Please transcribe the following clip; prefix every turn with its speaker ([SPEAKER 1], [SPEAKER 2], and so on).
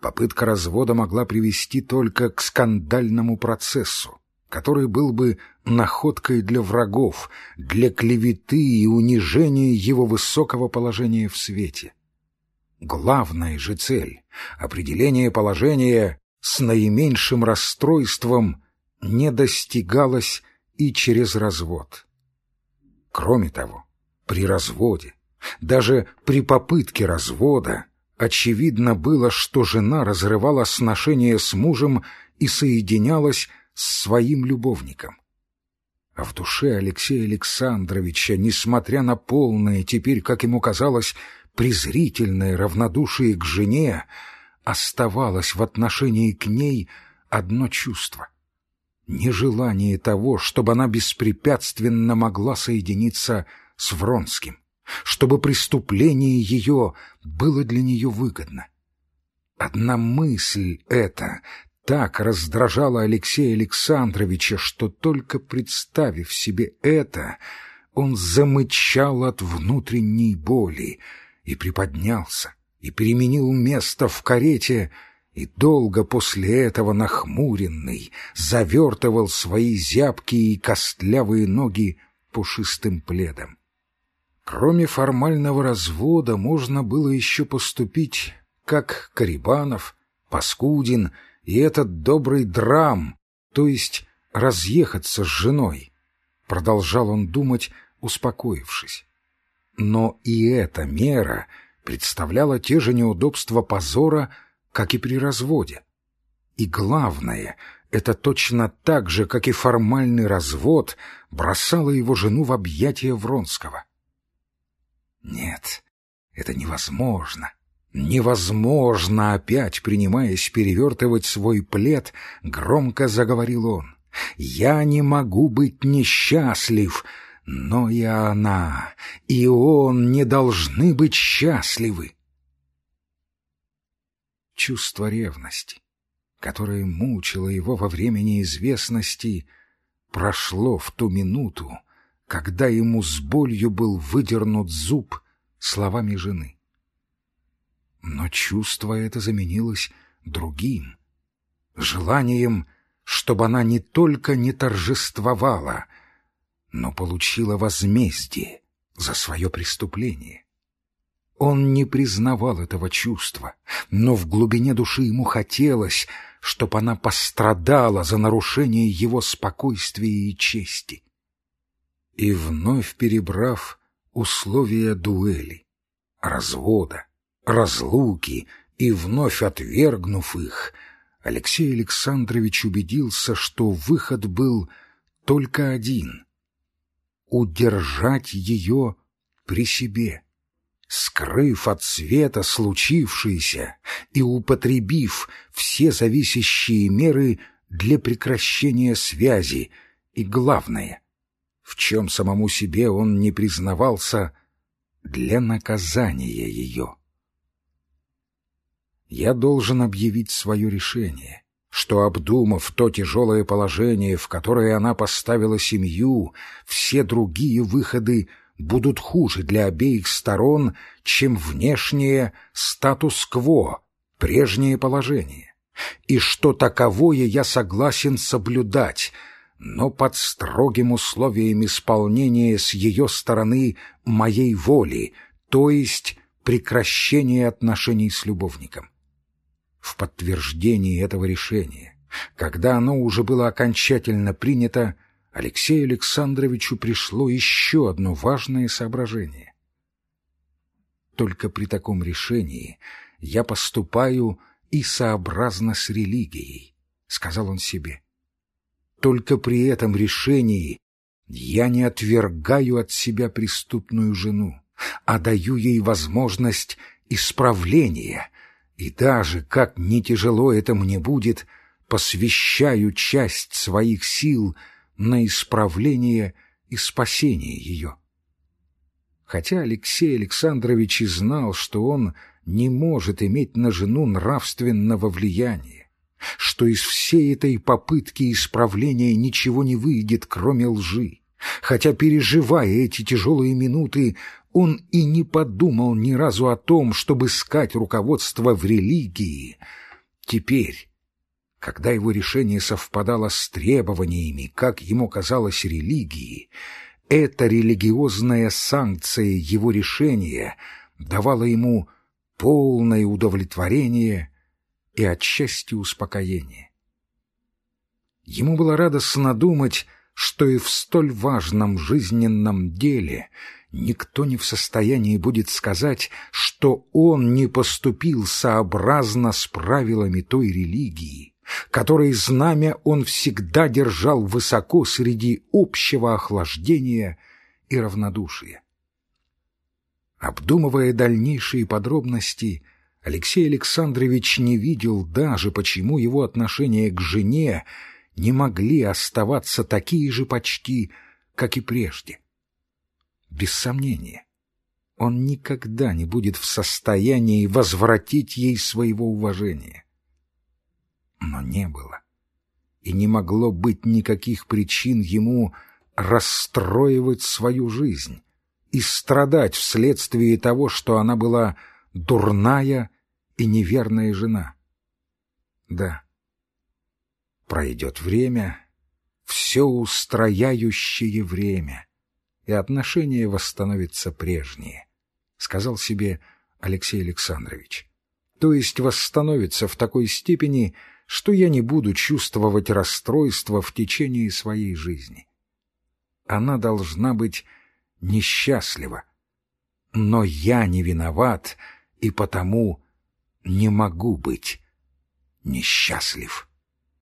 [SPEAKER 1] попытка развода могла привести только к скандальному процессу, который был бы находкой для врагов, для клеветы и унижения его высокого положения в свете. Главная же цель — определение положения с наименьшим расстройством не достигалось и через развод. Кроме того, при разводе, даже при попытке развода, очевидно было, что жена разрывала сношение с мужем и соединялась с своим любовником. А в душе Алексея Александровича, несмотря на полное, теперь, как ему казалось, презрительное равнодушие к жене, оставалось в отношении к ней одно чувство — нежелание того, чтобы она беспрепятственно могла соединиться с Вронским, чтобы преступление ее было для нее выгодно. Одна мысль эта так раздражала Алексея Александровича, что только представив себе это, он замычал от внутренней боли и приподнялся, и переменил место в карете, и долго после этого нахмуренный завертывал свои зябкие и костлявые ноги пушистым пледом. Кроме формального развода можно было еще поступить, как Карибанов, Паскудин и этот добрый драм, то есть разъехаться с женой. Продолжал он думать, успокоившись. Но и эта мера представляла те же неудобства позора, как и при разводе. И главное, это точно так же, как и формальный развод, бросало его жену в объятия Вронского. Нет, это невозможно. Невозможно опять, принимаясь перевертывать свой плед, громко заговорил он. «Я не могу быть несчастлив, но и она, и он не должны быть счастливы». Чувство ревности, которое мучило его во время неизвестности, прошло в ту минуту, когда ему с болью был выдернут зуб словами жены. Но чувство это заменилось другим, желанием, чтобы она не только не торжествовала, но получила возмездие за свое преступление. Он не признавал этого чувства, но в глубине души ему хотелось, чтобы она пострадала за нарушение его спокойствия и чести и вновь перебрав условия дуэли, развода, разлуки и вновь отвергнув их, Алексей Александрович убедился, что выход был только один — удержать ее при себе, скрыв от света случившееся и употребив все зависящие меры для прекращения связи и, главное — в чем самому себе он не признавался, для наказания ее. Я должен объявить свое решение, что, обдумав то тяжелое положение, в которое она поставила семью, все другие выходы будут хуже для обеих сторон, чем внешнее статус-кво, прежнее положение, и что таковое я согласен соблюдать — но под строгим условием исполнения с ее стороны моей воли, то есть прекращения отношений с любовником. В подтверждении этого решения, когда оно уже было окончательно принято, Алексею Александровичу пришло еще одно важное соображение. Только при таком решении я поступаю и сообразно с религией, — сказал он себе. Только при этом решении я не отвергаю от себя преступную жену, а даю ей возможность исправления, и даже, как не тяжело это мне будет, посвящаю часть своих сил на исправление и спасение ее. Хотя Алексей Александрович и знал, что он не может иметь на жену нравственного влияния, что из всей этой попытки исправления ничего не выйдет, кроме лжи. Хотя, переживая эти тяжелые минуты, он и не подумал ни разу о том, чтобы искать руководство в религии. теперь, когда его решение совпадало с требованиями, как ему казалось, религии, эта религиозная санкция его решения давала ему полное удовлетворение и отчасти успокоение. Ему было радостно думать, что и в столь важном жизненном деле никто не в состоянии будет сказать, что он не поступил сообразно с правилами той религии, которой знамя он всегда держал высоко среди общего охлаждения и равнодушия. Обдумывая дальнейшие подробности, Алексей Александрович не видел даже, почему его отношения к жене не могли оставаться такие же почти, как и прежде. Без сомнения, он никогда не будет в состоянии возвратить ей своего уважения. Но не было и не могло быть никаких причин ему расстроивать свою жизнь и страдать вследствие того, что она была дурная и неверная жена. Да, пройдет время, все устрояющее время, и отношения восстановятся прежние, — сказал себе Алексей Александрович. То есть восстановится в такой степени, что я не буду чувствовать расстройства в течение своей жизни. Она должна быть несчастлива, но я не виноват и потому не могу быть несчастлив.